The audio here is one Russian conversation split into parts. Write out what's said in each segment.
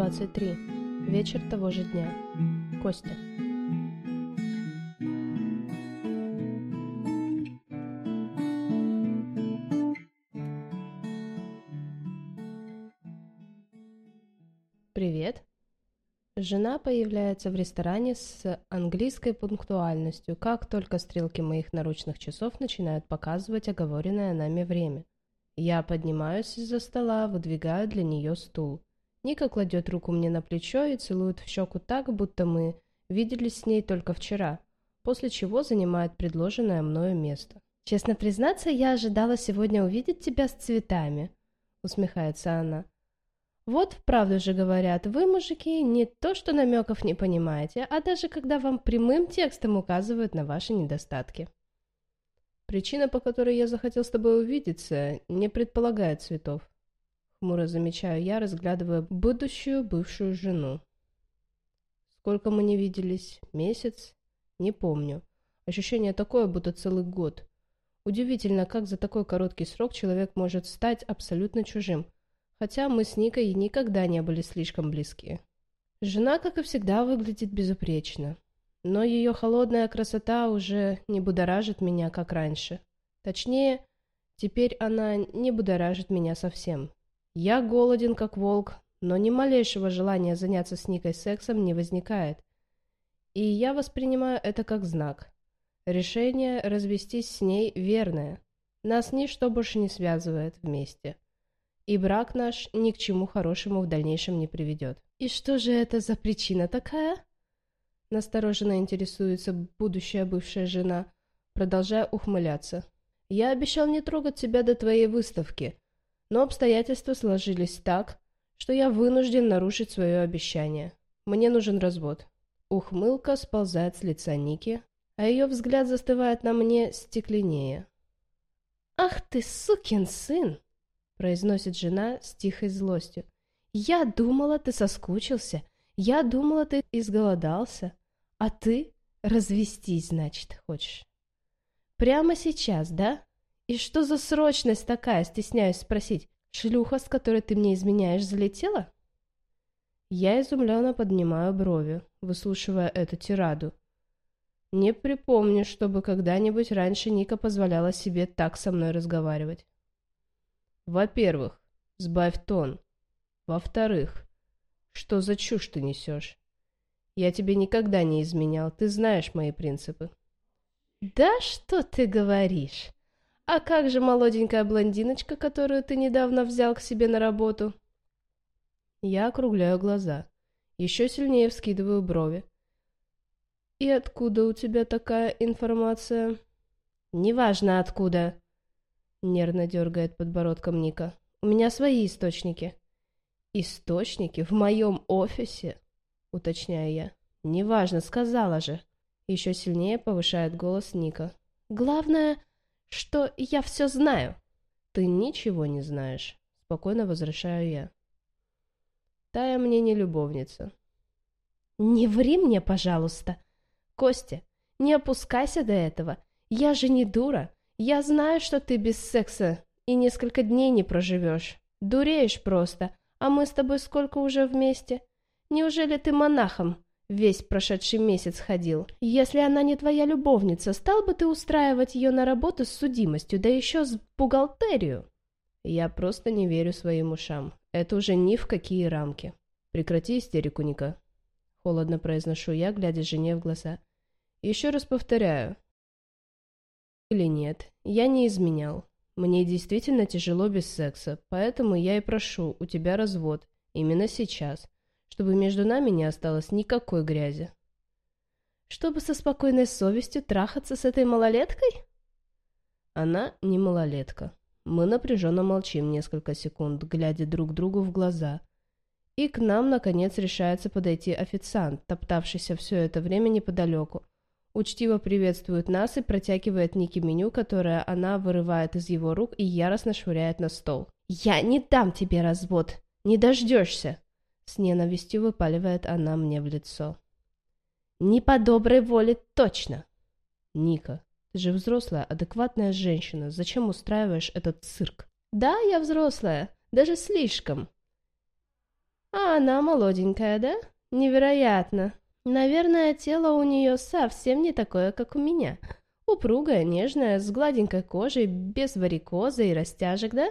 23. Вечер того же дня. Костя. Привет. Жена появляется в ресторане с английской пунктуальностью, как только стрелки моих наручных часов начинают показывать оговоренное нами время. Я поднимаюсь из-за стола, выдвигаю для нее стул. Ника кладет руку мне на плечо и целует в щеку так, будто мы виделись с ней только вчера, после чего занимает предложенное мною место. «Честно признаться, я ожидала сегодня увидеть тебя с цветами», — усмехается она. «Вот правду же говорят, вы, мужики, не то что намеков не понимаете, а даже когда вам прямым текстом указывают на ваши недостатки». Причина, по которой я захотел с тобой увидеться, не предполагает цветов. Хмуро замечаю я, разглядывая будущую бывшую жену. Сколько мы не виделись? Месяц? Не помню. Ощущение такое, будто целый год. Удивительно, как за такой короткий срок человек может стать абсолютно чужим. Хотя мы с Никой никогда не были слишком близки. Жена, как и всегда, выглядит безупречно. Но ее холодная красота уже не будоражит меня, как раньше. Точнее, теперь она не будоражит меня совсем. Я голоден, как волк, но ни малейшего желания заняться с Никой сексом не возникает. И я воспринимаю это как знак. Решение развестись с ней верное. Нас ничто больше не связывает вместе. И брак наш ни к чему хорошему в дальнейшем не приведет. И что же это за причина такая? Настороженно интересуется будущая бывшая жена, продолжая ухмыляться. «Я обещал не трогать тебя до твоей выставки, но обстоятельства сложились так, что я вынужден нарушить свое обещание. Мне нужен развод». Ухмылка сползает с лица Ники, а ее взгляд застывает на мне стекленнее. «Ах ты, сукин сын!» — произносит жена с тихой злостью. «Я думала, ты соскучился. Я думала, ты изголодался. А ты развестись, значит, хочешь? Прямо сейчас, да? И что за срочность такая, стесняюсь спросить? Шлюха, с которой ты мне изменяешь, залетела? Я изумленно поднимаю брови, выслушивая эту тираду. Не припомню, чтобы когда-нибудь раньше Ника позволяла себе так со мной разговаривать. Во-первых, сбавь тон. Во-вторых, что за чушь ты несешь? Я тебе никогда не изменял, ты знаешь мои принципы. Да что ты говоришь? А как же молоденькая блондиночка, которую ты недавно взял к себе на работу? Я округляю глаза, еще сильнее вскидываю брови. И откуда у тебя такая информация? Неважно откуда, нервно дергает подбородком Ника. У меня свои источники. Источники в моем офисе? — уточняю я. «Неважно, сказала же». Еще сильнее повышает голос Ника. «Главное, что я все знаю». «Ты ничего не знаешь», — спокойно возвращаю я. «Тая мне не любовница». «Не ври мне, пожалуйста. Костя, не опускайся до этого. Я же не дура. Я знаю, что ты без секса и несколько дней не проживешь. Дуреешь просто. А мы с тобой сколько уже вместе? Неужели ты монахом весь прошедший месяц ходил? Если она не твоя любовница, стал бы ты устраивать ее на работу с судимостью, да еще с бухгалтерию?» «Я просто не верю своим ушам. Это уже ни в какие рамки. Прекрати истерику, Ника». Холодно произношу я, глядя жене в глаза. «Еще раз повторяю. Или нет, я не изменял. Мне действительно тяжело без секса, поэтому я и прошу у тебя развод. Именно сейчас чтобы между нами не осталось никакой грязи. Чтобы со спокойной совестью трахаться с этой малолеткой? Она не малолетка. Мы напряженно молчим несколько секунд, глядя друг другу в глаза. И к нам, наконец, решается подойти официант, топтавшийся все это время неподалеку. Учтиво приветствует нас и протягивает Нике меню, которое она вырывает из его рук и яростно швыряет на стол. «Я не дам тебе развод! Не дождешься!» С ненавистью выпаливает она мне в лицо. «Не по доброй воле, точно!» «Ника, ты же взрослая, адекватная женщина. Зачем устраиваешь этот цирк?» «Да, я взрослая. Даже слишком. А она молоденькая, да? Невероятно. Наверное, тело у нее совсем не такое, как у меня. Упругая, нежная, с гладенькой кожей, без варикоза и растяжек, да?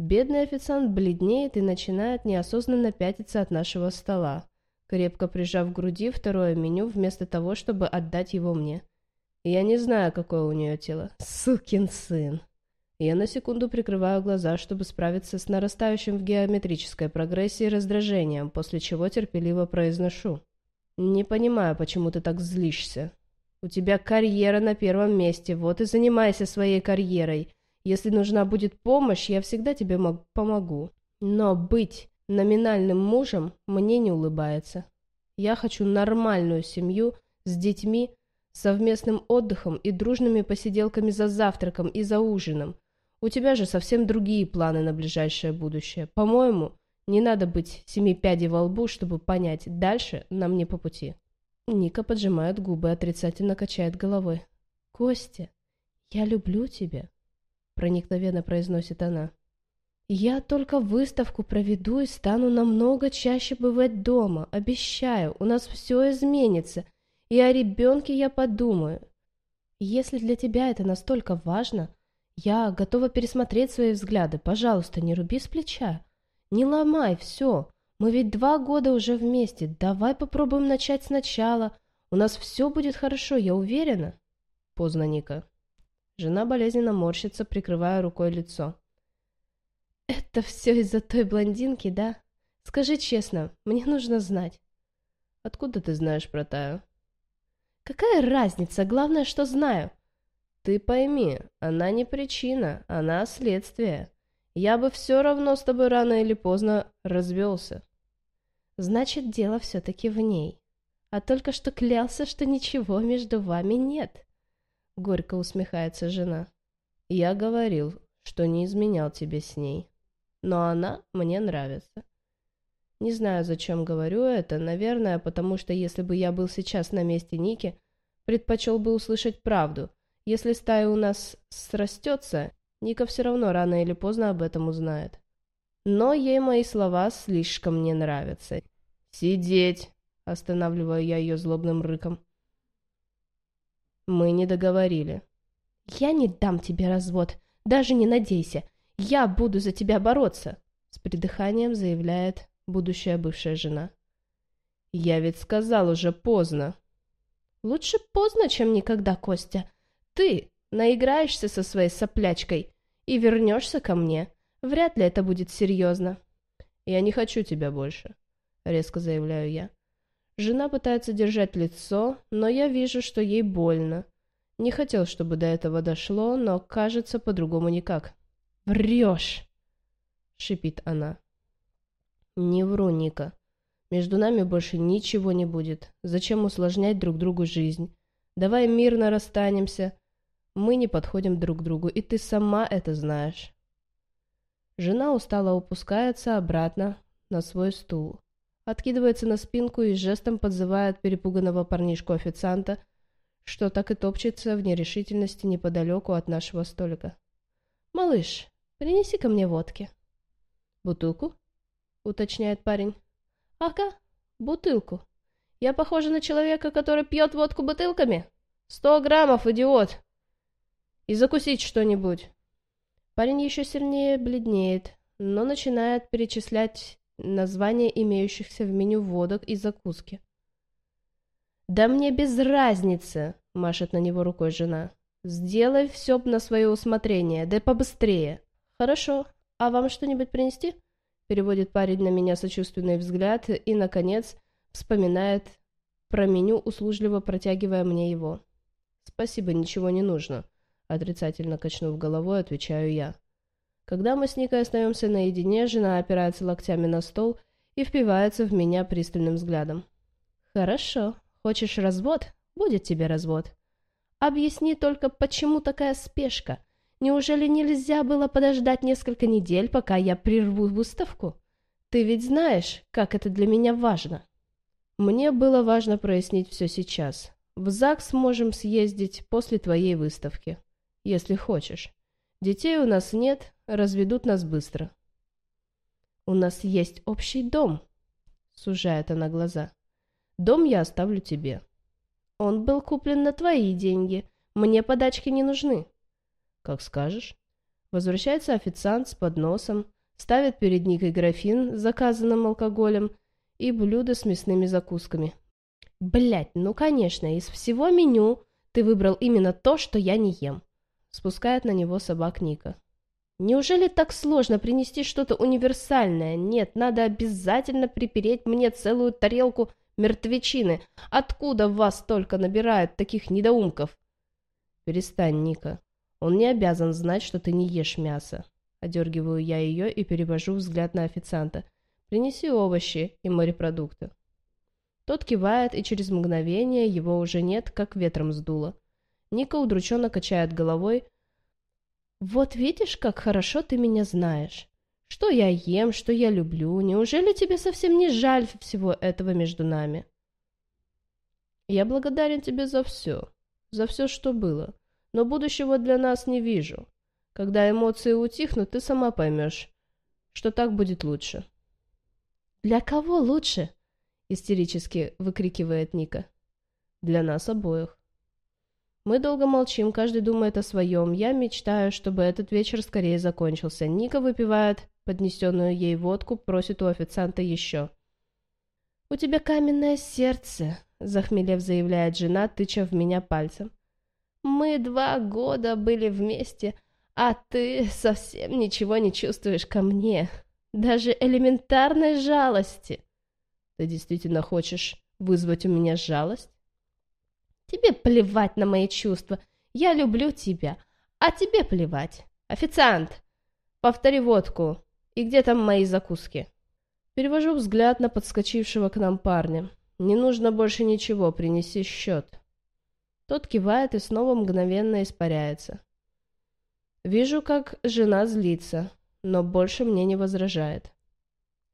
Бедный официант бледнеет и начинает неосознанно пятиться от нашего стола, крепко прижав к груди второе меню вместо того, чтобы отдать его мне. Я не знаю, какое у нее тело. Сукин сын. Я на секунду прикрываю глаза, чтобы справиться с нарастающим в геометрической прогрессии раздражением, после чего терпеливо произношу. «Не понимаю, почему ты так злишься. У тебя карьера на первом месте, вот и занимайся своей карьерой. Если нужна будет помощь, я всегда тебе помогу. Но быть номинальным мужем мне не улыбается. Я хочу нормальную семью с детьми, совместным отдыхом и дружными посиделками за завтраком и за ужином, у тебя же совсем другие планы на ближайшее будущее. По-моему, не надо быть семи пядей во лбу, чтобы понять, дальше нам не по пути». Ника поджимает губы, отрицательно качает головой. «Костя, я люблю тебя», — проникновенно произносит она. «Я только выставку проведу и стану намного чаще бывать дома. Обещаю, у нас все изменится, и о ребенке я подумаю. Если для тебя это настолько важно, я готова пересмотреть свои взгляды. Пожалуйста, не руби с плеча. Не ломай все. Мы ведь два года уже вместе. Давай попробуем начать сначала. У нас все будет хорошо, я уверена. Поздно, Ника. Жена болезненно морщится, прикрывая рукой лицо. Это все из-за той блондинки, да? Скажи честно, мне нужно знать. Откуда ты знаешь про Таю? Какая разница? Главное, что знаю. Ты пойми, она не причина, она следствие. Я бы все равно с тобой рано или поздно развелся. Значит, дело все-таки в ней. А только что клялся, что ничего между вами нет. Горько усмехается жена. Я говорил, что не изменял тебе с ней. Но она мне нравится. Не знаю, зачем говорю это, наверное, потому что если бы я был сейчас на месте Ники, предпочел бы услышать правду – если стая у нас срастется, Ника все равно рано или поздно об этом узнает. Но ей мои слова слишком не нравятся. «Сидеть!» – останавливаю я ее злобным рыком. Мы не договорили. «Я не дам тебе развод, даже не надейся. Я буду за тебя бороться!» С придыханием заявляет будущая бывшая жена. «Я ведь сказал уже поздно!» «Лучше поздно, чем никогда, Костя!» Ты наиграешься со своей соплячкой и вернешься ко мне. Вряд ли это будет серьезно. Я не хочу тебя больше, резко заявляю я. Жена пытается держать лицо, но я вижу, что ей больно. Не хотел, чтобы до этого дошло, но кажется по-другому никак. «Врешь!» — шипит она. «Не вру, Ника. Между нами больше ничего не будет. Зачем усложнять друг другу жизнь? Давай мирно расстанемся. Мы не подходим друг к другу, и ты сама это знаешь. Жена устало опускается обратно на свой стул, откидывается на спинку и жестом подзывает перепуганного парнишку-официанта, что так и топчется в нерешительности неподалеку от нашего столика. «Малыш, принеси ко мне водки». «Бутылку?» — уточняет парень. «Ага, бутылку. Я похожа на человека, который пьет водку бутылками? Сто граммов, идиот!» и закусить что-нибудь. Парень еще сильнее бледнеет, но начинает перечислять названия имеющихся в меню водок и закуски. «Да мне без разницы!» — машет на него рукой жена. «Сделай все на свое усмотрение, да побыстрее!» «Хорошо, а вам что-нибудь принести?» Переводит парень на меня сочувственный взгляд и, наконец, вспоминает про меню, услужливо протягивая мне его. «Спасибо, ничего не нужно», Отрицательно качнув головой, отвечаю я. Когда мы с Никой остаемся наедине, жена опирается локтями на стол и впивается в меня пристальным взглядом. «Хорошо. Хочешь развод? Будет тебе развод. Объясни только, почему такая спешка? Неужели нельзя было подождать несколько недель, пока я прерву выставку? Ты ведь знаешь, как это для меня важно». Мне было важно прояснить все сейчас. В ЗАГС можем съездить после твоей выставки если хочешь. Детей у нас нет, разведут нас быстро. У нас есть общий дом. сужает она глаза. «Дом я оставлю тебе». «Он был куплен на твои деньги. Мне подачки не нужны». «Как скажешь». Возвращается официант с подносом, ставит перед Никой графин с заказанным алкоголем и блюдо с мясными закусками. Блять, ну конечно, из всего меню ты выбрал именно то, что я не ем. Спускает на него собак Ника. Неужели так сложно принести что-то универсальное? Нет, надо обязательно припереть мне целую тарелку мертвечины. Откуда вас только набирают таких недоумков? Перестань, Ника. Он не обязан знать, что ты не ешь мясо. Одергиваю я ее и перевожу взгляд на официанта. Принеси овощи и морепродукты. Тот кивает, и через мгновение его уже нет, как ветром сдуло. Ника удрученно качает головой. «Вот видишь, как хорошо ты меня знаешь. Что я ем, что я люблю. Неужели тебе совсем не жаль всего этого между нами?» «Я благодарен тебе за все. За все, что было. Но будущего для нас не вижу. Когда эмоции утихнут, ты сама поймешь, что так будет лучше». «Для кого лучше?» — истерически выкрикивает Ника. «Для нас обоих». Мы долго молчим, каждый думает о своем. Я мечтаю, чтобы этот вечер скорее закончился. Ника выпивает поднесенную ей водку, просит у официанта еще. «У тебя каменное сердце», — захмелев заявляет жена, тыча в меня пальцем. «Мы два года были вместе, а ты совсем ничего не чувствуешь ко мне. Даже элементарной жалости». «Ты действительно хочешь вызвать у меня жалость?» Тебе плевать на мои чувства. Я люблю тебя. А тебе плевать. Официант, повтори водку. И где там мои закуски? Перевожу взгляд на подскочившего к нам парня. Не нужно больше ничего, принеси счет. Тот кивает и снова мгновенно испаряется. Вижу, как жена злится, но больше мне не возражает.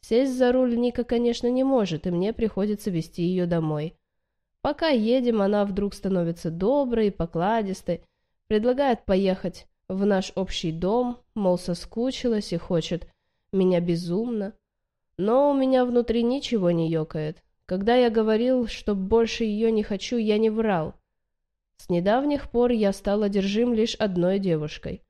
Сесть за руль Ника, конечно, не может, и мне приходится вести ее домой. Пока едем, она вдруг становится доброй покладистой, предлагает поехать в наш общий дом, мол, соскучилась и хочет меня безумно. Но у меня внутри ничего не ёкает. Когда я говорил, что больше ее не хочу, я не врал. С недавних пор я стал одержим лишь одной девушкой.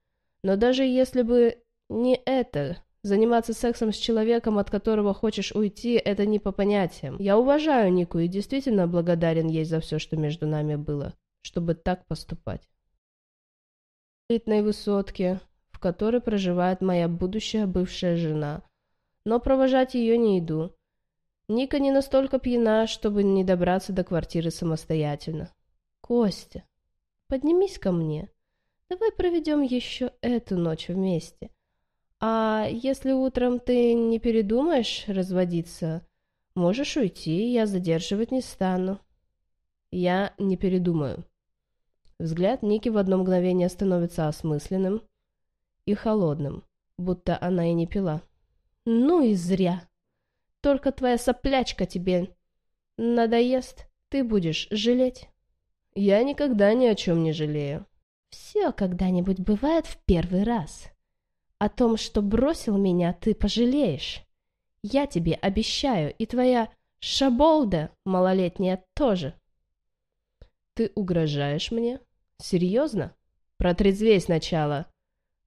Но даже если бы не это, Заниматься сексом с человеком, от которого хочешь уйти, это не по понятиям. Я уважаю Нику и действительно благодарен ей за все, что между нами было, чтобы так поступать. Элитной высотке, в которой проживает моя будущая бывшая жена. Но провожать ее не иду. Ника не настолько пьяна, чтобы не добраться до квартиры самостоятельно. Костя, поднимись ко мне. Давай проведем еще эту ночь вместе. А если утром ты не передумаешь разводиться, можешь уйти, я задерживать не стану. Я не передумаю. Взгляд Ники в одно мгновение становится осмысленным и холодным, будто она и не пила. Ну и зря. Только твоя соплячка тебе надоест, ты будешь жалеть. Я никогда ни о чем не жалею. Все когда-нибудь бывает в первый раз. О том, что бросил меня, ты пожалеешь. Я тебе обещаю, и твоя шаболда малолетняя тоже. Ты угрожаешь мне? Серьезно? Протрезвей сначала.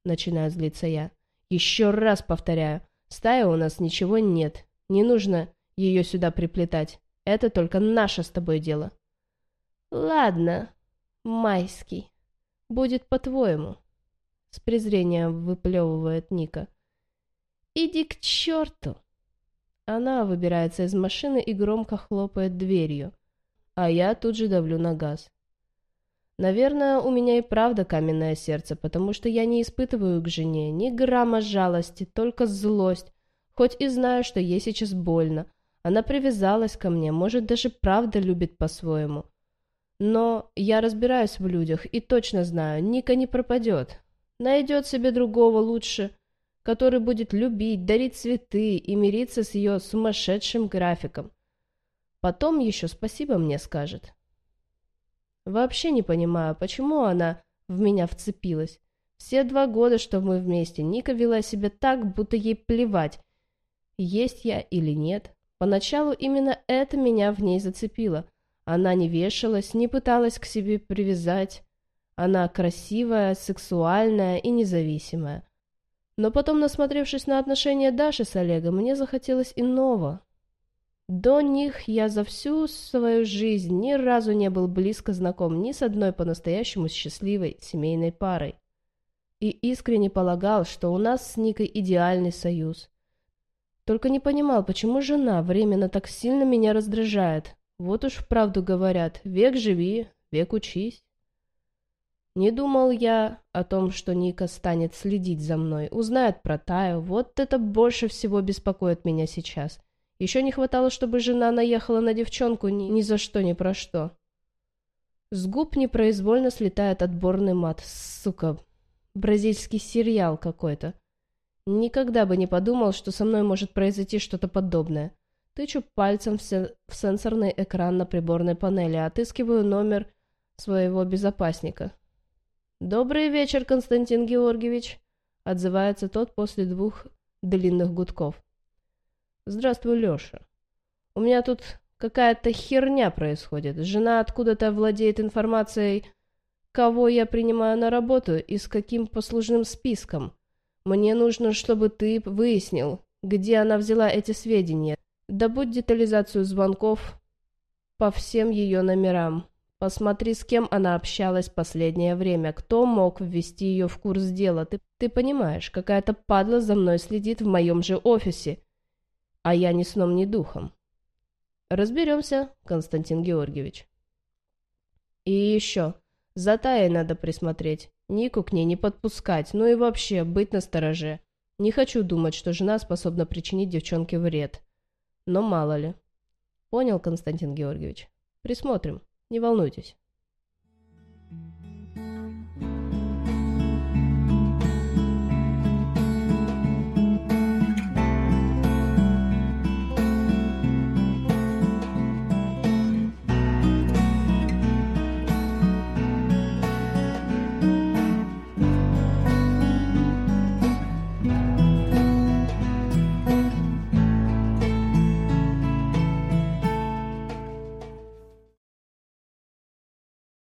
Начинаю злиться я. Еще раз повторяю, стая у нас ничего нет. Не нужно ее сюда приплетать. Это только наше с тобой дело. Ладно, майский. Будет по-твоему. С презрением выплевывает Ника. «Иди к черту!» Она выбирается из машины и громко хлопает дверью, а я тут же давлю на газ. Наверное, у меня и правда каменное сердце, потому что я не испытываю к жене ни грамма жалости, только злость, хоть и знаю, что ей сейчас больно. Она привязалась ко мне, может, даже правда любит по-своему. Но я разбираюсь в людях и точно знаю, Ника не пропадет найдет себе другого лучше, который будет любить, дарить цветы и мириться с ее сумасшедшим графиком. Потом еще спасибо мне скажет. Вообще не понимаю, почему она в меня вцепилась. Все два года, что мы вместе, Ника вела себя так, будто ей плевать, есть я или нет. Поначалу именно это меня в ней зацепило. Она не вешалась, не пыталась к себе привязать. Она красивая, сексуальная и независимая. Но потом, насмотревшись на отношения Даши с Олегом, мне захотелось иного. До них я за всю свою жизнь ни разу не был близко знаком ни с одной по-настоящему счастливой семейной парой. И искренне полагал, что у нас с Никой идеальный союз. Только не понимал, почему жена временно так сильно меня раздражает. Вот уж вправду говорят, век живи, век учись. Не думал я о том, что Ника станет следить за мной, узнает про Таю. Вот это больше всего беспокоит меня сейчас. Еще не хватало, чтобы жена наехала на девчонку ни, ни за что, ни про что. С губ непроизвольно слетает отборный мат. Сука, бразильский сериал какой-то. Никогда бы не подумал, что со мной может произойти что-то подобное. Тычу пальцем в, сен в сенсорный экран на приборной панели, отыскиваю номер своего безопасника. «Добрый вечер, Константин Георгиевич», — отзывается тот после двух длинных гудков. «Здравствуй, Леша. У меня тут какая-то херня происходит. Жена откуда-то владеет информацией, кого я принимаю на работу и с каким послужным списком. Мне нужно, чтобы ты выяснил, где она взяла эти сведения. Добудь детализацию звонков по всем ее номерам. Посмотри, с кем она общалась последнее время, кто мог ввести ее в курс дела. Ты, ты понимаешь, какая-то падла за мной следит в моем же офисе, а я ни сном, ни духом. Разберемся, Константин Георгиевич. И еще, за Таей надо присмотреть. Нику к ней не подпускать, ну и вообще быть настороже. Не хочу думать, что жена способна причинить девчонке вред. Но мало ли. Понял, Константин Георгиевич? Присмотрим, не волнуйтесь.